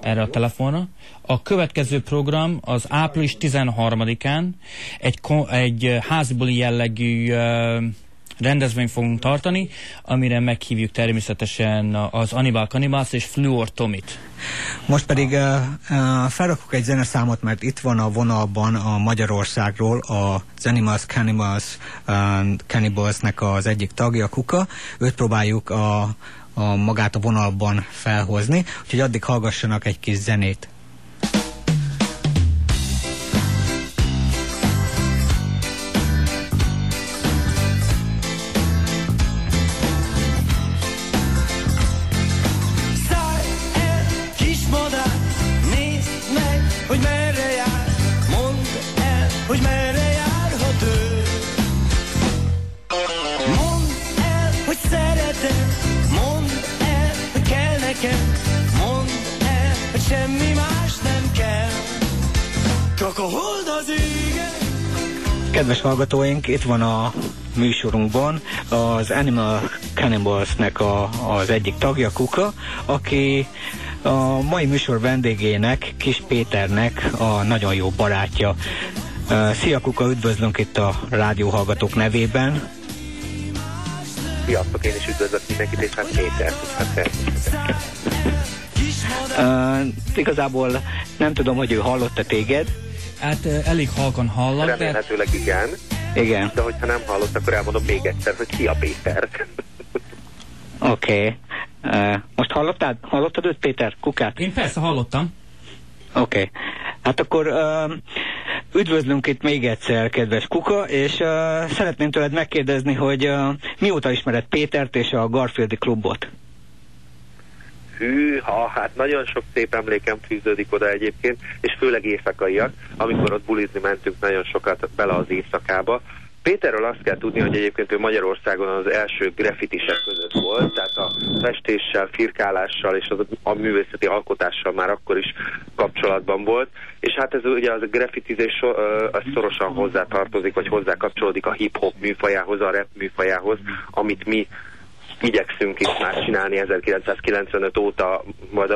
erre a telefonra. A következő program az április 13-án egy, egy házibuli jellegű uh, rendezvényt fogunk tartani, amire meghívjuk természetesen az Anibal Cannibals és Fluor Tomit. Most pedig uh, uh, felrakok egy zeneszámot, mert itt van a vonalban a Magyarországról a Animals Cannibals uh, Cannibalsnek az egyik tagja, Kuka. Őt próbáljuk a, a magát a vonalban felhozni, úgyhogy addig hallgassanak egy kis zenét. Kedves hallgatóink, itt van a műsorunkban az Animal Cannibals-nek a, az egyik tagja, Kuka, aki a mai műsor vendégének, Kis Péternek a nagyon jó barátja. Szia Kuka, üdvözlünk itt a rádióhallgatók nevében. Sziasztok, én is üdvözlök mindenkit, és hát Péter, Uh, igazából nem tudom, hogy ő hallotta téged. Hát elég halkan hallott. Remélhetőleg de... igen. Igen. De hogyha nem hallott, akkor elmondom még egyszer, hogy szia Péter. Oké. Okay. Uh, most hallottad? Hallottad őt, Péter? Kukát? Én persze hallottam. Oké. Okay. Hát akkor uh, üdvözlünk itt még egyszer, kedves Kuka, és uh, szeretném tőled megkérdezni, hogy uh, mióta ismered Pétert és a Garfieldi klubot? Hűha, hát nagyon sok szép emlékem fűződik oda egyébként, és főleg éjszakaiak, amikor ott bulizni mentünk nagyon sokat bele az éjszakába. Péterről azt kell tudni, hogy egyébként ő Magyarországon az első graffitisek között volt, tehát a festéssel, firkálással és az, a művészeti alkotással már akkor is kapcsolatban volt, és hát ez ugye az graffitizés az szorosan hozzá tartozik, vagy hozzá kapcsolódik a hip-hop műfajához, a rap műfajához, amit mi igyekszünk is már csinálni 1995 óta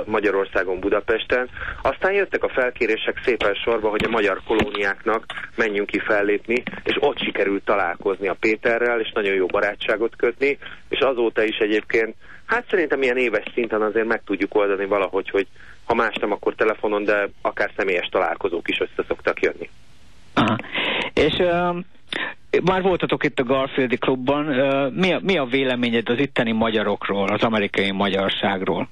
Magyarországon, Budapesten. Aztán jöttek a felkérések szépen sorba, hogy a magyar kolóniáknak menjünk ki fellépni, és ott sikerült találkozni a Péterrel, és nagyon jó barátságot kötni, és azóta is egyébként, hát szerintem ilyen éves szinten azért meg tudjuk oldani valahogy, hogy ha más nem, akkor telefonon, de akár személyes találkozók is össze szoktak jönni. Aha. És uh, már voltatok itt a Garfieldi klubban. Mi a, mi a véleményed az itteni magyarokról, az amerikai magyarságról?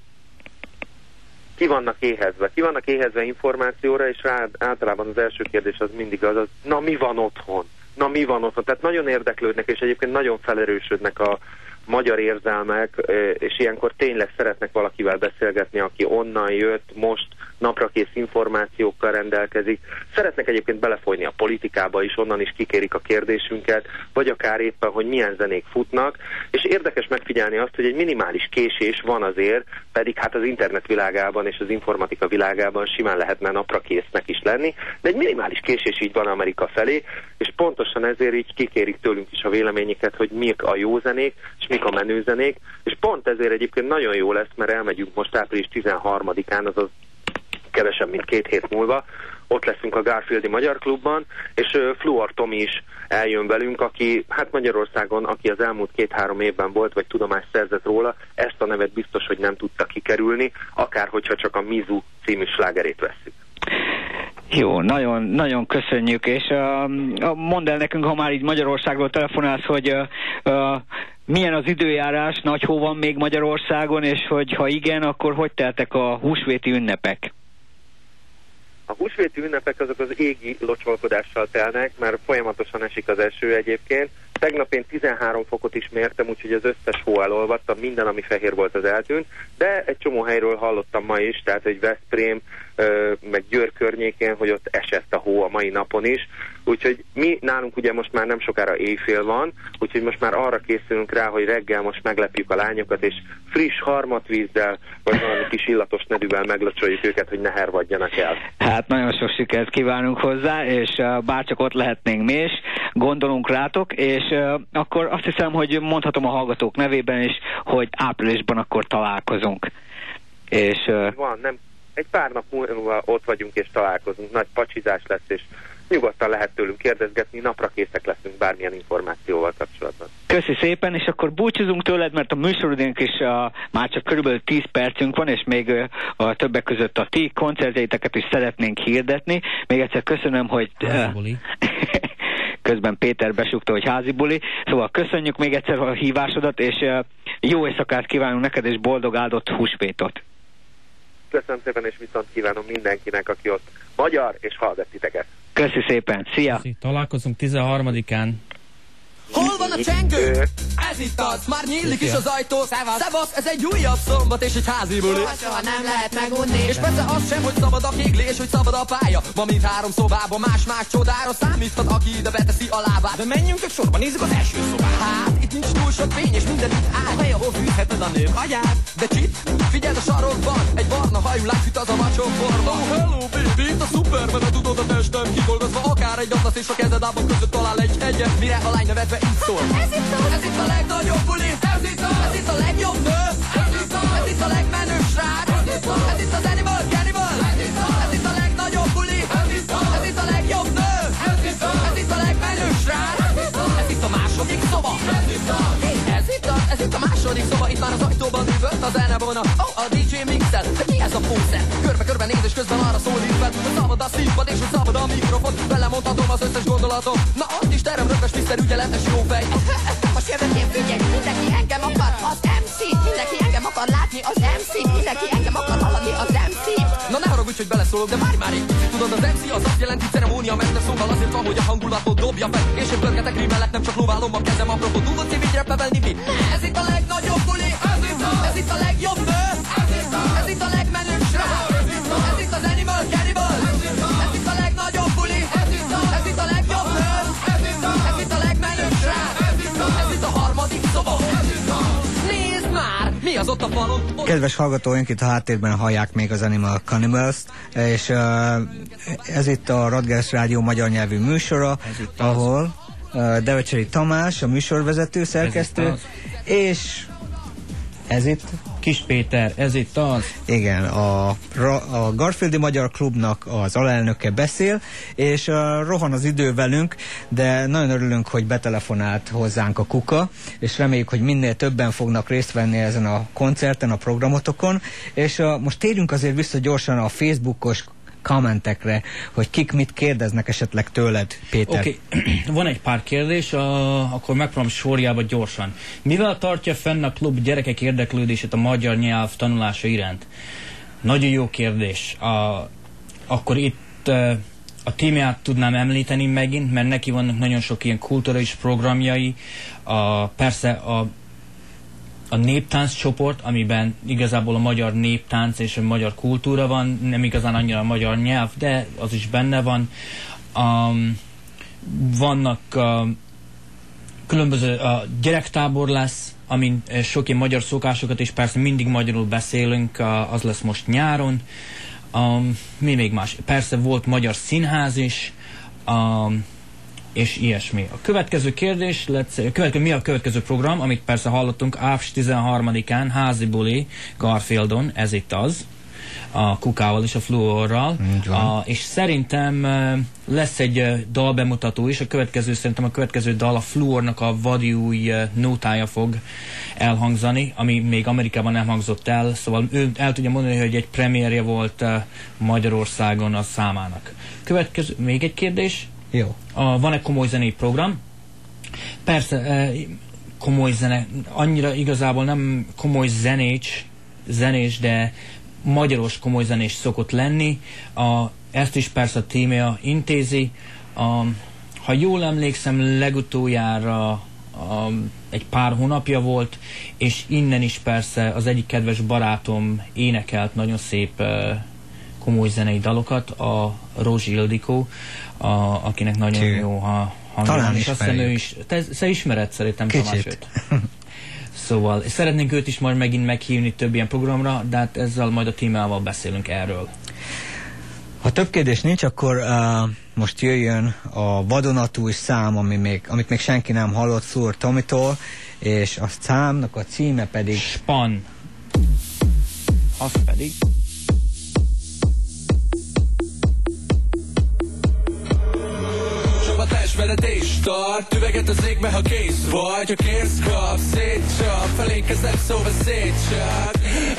Ki vannak éhezve? Ki vannak éhezve információra, és rá, általában az első kérdés az mindig az, az, na mi van otthon? Na mi van otthon? Tehát nagyon érdeklődnek, és egyébként nagyon felerősödnek a, magyar érzelmek, és ilyenkor tényleg szeretnek valakivel beszélgetni, aki onnan jött, most naprakész információkkal rendelkezik. Szeretnek egyébként belefolyni a politikába is, onnan is kikérik a kérdésünket, vagy akár éppen, hogy milyen zenék futnak, és érdekes megfigyelni azt, hogy egy minimális késés van azért, pedig hát az internet világában és az informatika világában simán lehetne naprakésznek is lenni, de egy minimális késés így van Amerika felé, és pontosan ezért így kikérik tőlünk is a véleményeket, hogy mik a jó zenék, és mik a menőzenék, és pont ezért egyébként nagyon jó lesz, mert elmegyünk most április 13-án, azaz kevesebb, mint két hét múlva, ott leszünk a Garfieldi Magyar Klubban, és Fluor Tomi is eljön velünk, aki hát Magyarországon, aki az elmúlt két-három évben volt, vagy tudomást szerzett róla, ezt a nevet biztos, hogy nem tudta kikerülni, akár hogyha csak a Mizu című slágerét veszük. Jó, nagyon, nagyon köszönjük, és uh, mondd el nekünk, ha már így Magyarországról telefonálsz, hogy uh, uh, milyen az időjárás, nagy hó van még Magyarországon, és hogy ha igen, akkor hogy teltek a húsvéti ünnepek? A húsvéti ünnepek azok az égi locsolkodással telnek, mert folyamatosan esik az eső egyébként. Tegnap én 13 fokot is mértem, úgyhogy az összes hó elolvadtam, minden, ami fehér volt, az eltűnt, de egy csomó helyről hallottam ma is, tehát egy Veszprém, meg Győr környékén, hogy ott esett a hó a mai napon is. Úgyhogy mi nálunk ugye most már nem sokára éjfél van, úgyhogy most már arra készülünk rá, hogy reggel most meglepjük a lányokat, és friss harmatvízzel, vagy valami kis illatos nedűvel meglocsoljuk őket, hogy ne hervadjanak el. Hát nagyon sok sikert kívánunk hozzá, és bárcsak ott lehetnénk mi is, gondolunk rátok, és akkor azt hiszem, hogy mondhatom a hallgatók nevében is, hogy áprilisban akkor találkozunk. És, Van, nem egy pár nap múlva ott vagyunk és találkozunk, nagy pacsizás lesz, és nyugodtan lehet tőlünk kérdezgetni, napra készek leszünk bármilyen információval kapcsolatban. Köszi szépen, és akkor búcsúzunk tőled, mert a műsorodénk is a, már csak körülbelül 10 percünk van, és még a többek között a ti koncertjeiteket is szeretnénk hirdetni. Még egyszer köszönöm, hogy... közben Péter besukta, hogy házi buli. Szóval köszönjük még egyszer a hívásodat, és jó éjszakát kívánunk neked, és boldog áldott húsvétot! Köszönöm szépen, és viszont kívánom mindenkinek, aki ott magyar, és hallgat titeket. Köszi szépen, szia! Köszi. Találkozunk 13-án Hol van a csengő? Ez itt az, már nyílik is az ajtó. Szevasz, Szevasz ez egy újabb szombat és egy házi buli. Soha, soha nem lehet megunni. És persze az sem, hogy szabad a kégli és hogy szabad a pálya. Ma mint három szobában más-más csodára számíthat, aki ide beteszi a lábát. De menjünk csak sorba, nézzük az első szobát. Hát, nincs túl sok fény és minden itt áll. Hely, ahol fűzheted a nők agyát. De csit, figyeld a sarokban. Egy barna hajú látszik az a macsó forma Oh, hello baby, itt a szuperben, tudod a testem Kidolgozva. Akár egy atlasz és a kezed között talál egy egy, mire a lány nevetve így szól. Ez itt a, ez itt a legnagyobb buli. Ez itt a, ez itt a legjobb nő. Ez itt a, ez itt a legmenőbb srác. Ez itt a, ez itt az animal második szoba Itt már az ajtóban üvölt a zene volna Oh, a DJ mixel De ki ez a pószer? Körbe-körbe néz és közben arra szólít fel. Hogy szabad a színpad és hogy szabad a mikrofon. Vele mondhatom az összes gondolatom Na azt is terem rögös, Mr. ügyeletes jó fej. Most jövök én figyelj, mindenki engem akar, az MC Mindenki engem akar látni, az MC Mindenki Na ne haragudj, hogy beleszólok, de várj már egy picit Tudod, az MC az azt jelenti ceremónia Mester szóval azért van, hogy a hangulatot dobja fel És én pörgetek rímellett, nem csak lóválom a kezem Apropó, tudod szívígy reppevelni mi? Ez itt a legnagyobb Kedves hallgatóink, itt a háttérben hallják még az Animal Cannibals, és ez itt a Radgers Rádió magyar nyelvű műsora, ahol Devecseri Tamás, a műsorvezető, szerkesztő, az. és ez itt Kis Péter, ez itt az. Igen, a, a Garfieldi Magyar Klubnak az alelnöke beszél, és rohan az idő velünk, de nagyon örülünk, hogy betelefonált hozzánk a Kuka, és reméljük, hogy minél többen fognak részt venni ezen a koncerten, a programotokon, és most térjünk azért vissza gyorsan a Facebookos kommentekre, hogy kik mit kérdeznek esetleg tőled, Péter. Oké, okay. van egy pár kérdés, a, akkor megpróbálom sorjába gyorsan. Mivel tartja fenn a klub gyerekek érdeklődését a magyar nyelv tanulása iránt? Nagyon jó kérdés. A, akkor itt a témát tudnám említeni megint, mert neki vannak nagyon sok ilyen kulturális programjai. A, persze a a néptánc csoport, amiben igazából a magyar néptánc és a magyar kultúra van, nem igazán annyira a magyar nyelv, de az is benne van. Um, vannak uh, különböző uh, gyerektábor lesz, amin sok ilyen magyar szokásokat, és persze mindig magyarul beszélünk, uh, az lesz most nyáron. Um, mi még más? Persze volt magyar színház is, um, és ilyesmi. A következő kérdés, let's, következő, mi a következő program, amit persze hallottunk, április 13-án, házi buli Garfieldon, ez itt az, a kukával és a fluorral, a, és szerintem lesz egy dalbemutató is, a következő, szerintem a következő dal a fluornak a vadjúj nótája fog elhangzani, ami még Amerikában nem hangzott el, szóval ő el tudja mondani, hogy egy premierje volt Magyarországon a számának. Következő, még egy kérdés, Jó. a, van egy komoly zenei program. Persze, e, komoly zene, annyira igazából nem komoly zenés, zenés, de magyaros komoly zenés szokott lenni. A, ezt is persze a témea intézi. A, ha jól emlékszem, legutoljára a, egy pár hónapja volt, és innen is persze az egyik kedves barátom énekelt nagyon szép e, komoly zenei dalokat, a Rózsi Ildikó, a, akinek nagyon Ki? jó ha, hangja Talán és azt hiszem ő is, te, te ismered szerintem Tamás Kicsit. őt. Szóval szeretnénk őt is majd megint meghívni több ilyen programra, de hát ezzel majd a témával beszélünk erről. Ha több kérdés nincs, akkor uh, most jöjjön a vadonatúj szám, ami még, amit még senki nem hallott Szúr Tomitól, és a számnak a címe pedig Span. Az pedig... Csak a testvezetés tart. Üveget az égbe, ha kész vagy Ha kész kap, szétcsap Felénk kezdek szóval szétcsap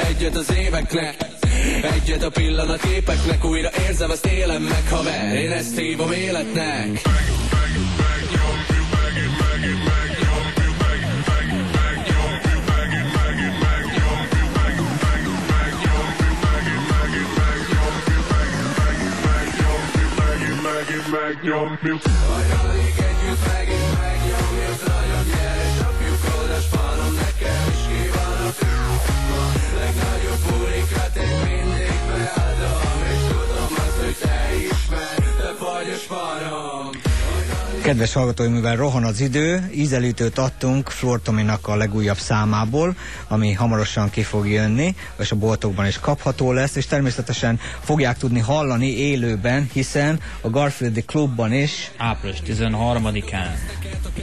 Egyet az éveknek Egyet a pillanatképeknek Újra érzem, azt élem meg, haver Én ezt hívom életnek maggot, mag your milk. I gotta get you faggot. Kedves hallgatói, mivel rohan az idő, ízelítőt adtunk Flortominak a legújabb számából, ami hamarosan ki fog jönni, és a boltokban is kapható lesz, és természetesen fogják tudni hallani élőben, hiszen a Garfieldi klubban is Április 13-án.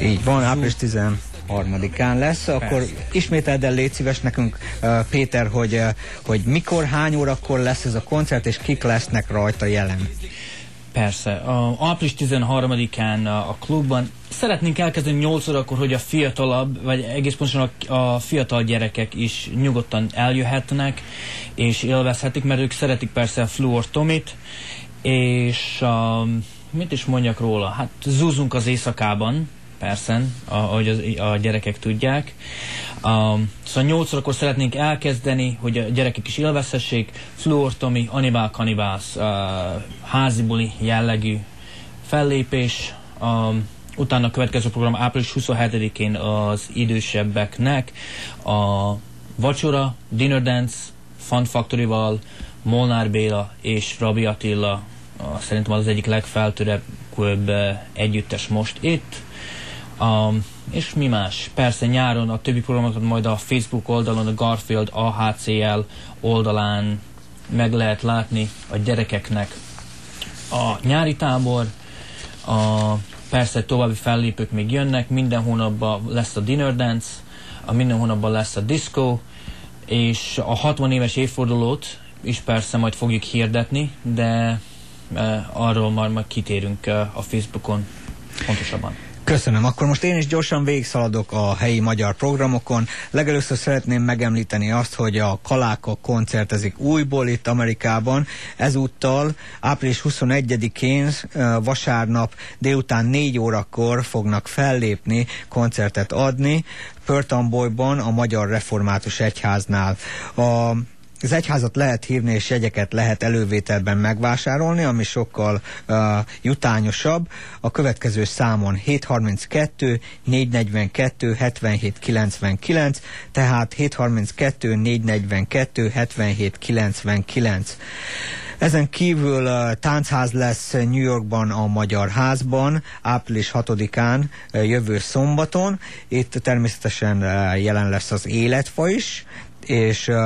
így van, április 13-án lesz, akkor ismételd el, légy szíves nekünk, uh, Péter, hogy, uh, hogy mikor, hány órakor lesz ez a koncert, és kik lesznek rajta jelen. Persze. A április 13-án a, klubban szeretnénk elkezdeni 8 órakor, hogy a fiatalabb, vagy egész pontosan a, a fiatal gyerekek is nyugodtan eljöhetnek, és élvezhetik, mert ők szeretik persze a Fluor Tomit, és a, mit is mondjak róla? Hát zúzunk az éjszakában, persze, ahogy az, a gyerekek tudják. Um, szóval 8 órakor szeretnénk elkezdeni, hogy a gyerekek is élvezhessék. Fluor Tomi, Anibal Cannibals, uh, házibuli jellegű fellépés. Um, utána a következő program április 27-én az idősebbeknek a vacsora, dinner dance, Fun Factory-val, Molnár Béla és Rabi Attila, uh, szerintem az, egyik legfeltörebb együttes most itt. Um, és mi más? Persze nyáron a többi programokat majd a Facebook oldalon, a Garfield AHCL oldalán meg lehet látni a gyerekeknek. A nyári tábor, a, persze további fellépők még jönnek, minden hónapban lesz a Dinner Dance, a minden hónapban lesz a Disco, és a 60 éves évfordulót is persze majd fogjuk hirdetni, de e, arról majd, majd kitérünk e, a Facebookon pontosabban. Köszönöm. Akkor most én is gyorsan végigszaladok a helyi magyar programokon. Legelőször szeretném megemlíteni azt, hogy a Kaláka koncertezik újból itt Amerikában. Ezúttal április 21-én vasárnap délután 4 órakor fognak fellépni, koncertet adni. Pörtambolyban a Magyar Református Egyháznál. A az egyházat lehet hívni, és jegyeket lehet elővételben megvásárolni, ami sokkal uh, jutányosabb. A következő számon 732 442 77 99, tehát 732 442 77 99. Ezen kívül uh, táncház lesz New Yorkban a Magyar Házban, április 6-án uh, jövő szombaton. Itt természetesen uh, jelen lesz az életfa is, és uh,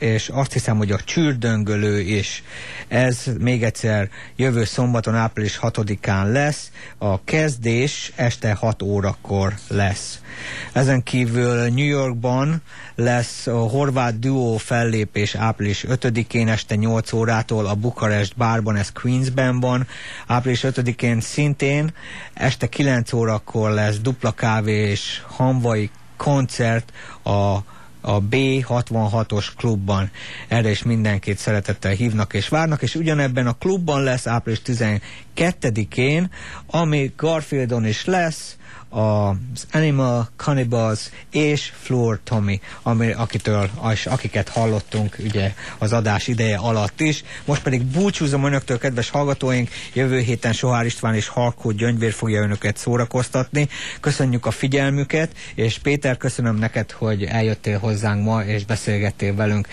és azt hiszem, hogy a csürdöngölő is. Ez még egyszer jövő szombaton, április 6-án lesz. A kezdés este 6 órakor lesz. Ezen kívül New Yorkban lesz a horvát duó fellépés április 5-én este 8 órától a Bukarest bárban, ez Queensben van. Április 5-én szintén este 9 órakor lesz dupla kávé és hamvai koncert a a B66-os klubban. Erre is mindenkit szeretettel hívnak és várnak, és ugyanebben a klubban lesz április 12-én, ami Garfieldon is lesz, az Animal Cannibals és Floor Tommy, ami, akitől, akiket hallottunk ugye az adás ideje alatt is. Most pedig búcsúzom önöktől, kedves hallgatóink, jövő héten Sohár István és Halkó Gyöngyvér fogja önöket szórakoztatni. Köszönjük a figyelmüket, és Péter, köszönöm neked, hogy eljöttél hozzánk ma, és beszélgettél velünk.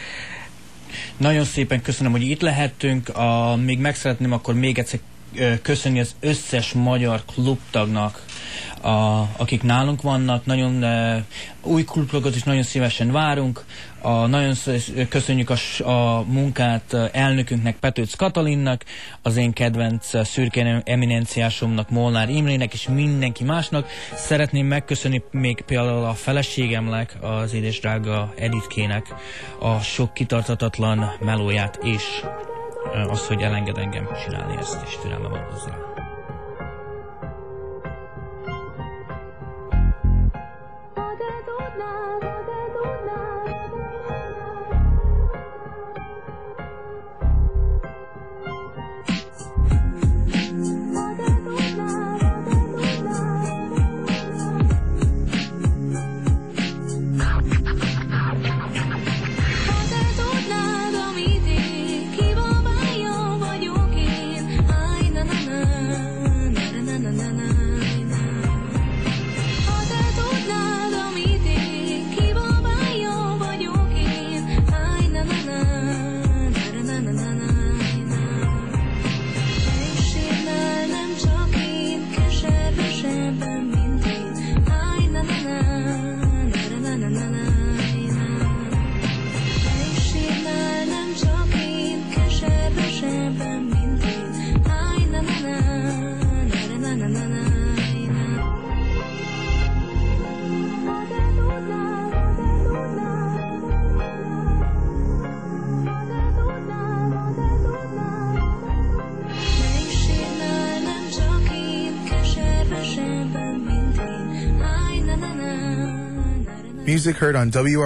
Nagyon szépen köszönöm, hogy itt lehettünk. A, még meg szeretném akkor még egyszer köszönni az összes magyar klubtagnak, a, akik nálunk vannak, nagyon uh, új klubokat is nagyon szívesen várunk. A, nagyon köszönjük a, a munkát elnökünknek, Petőc Katalinnak, az én kedvenc szürke eminenciásomnak, Molnár Imrének és mindenki másnak. Szeretném megköszönni még például a feleségemnek, az édesdrága Editkének a sok kitartatatlan melóját és az, hogy elenged engem csinálni ezt, és türelme van hozzá. Music heard on WR.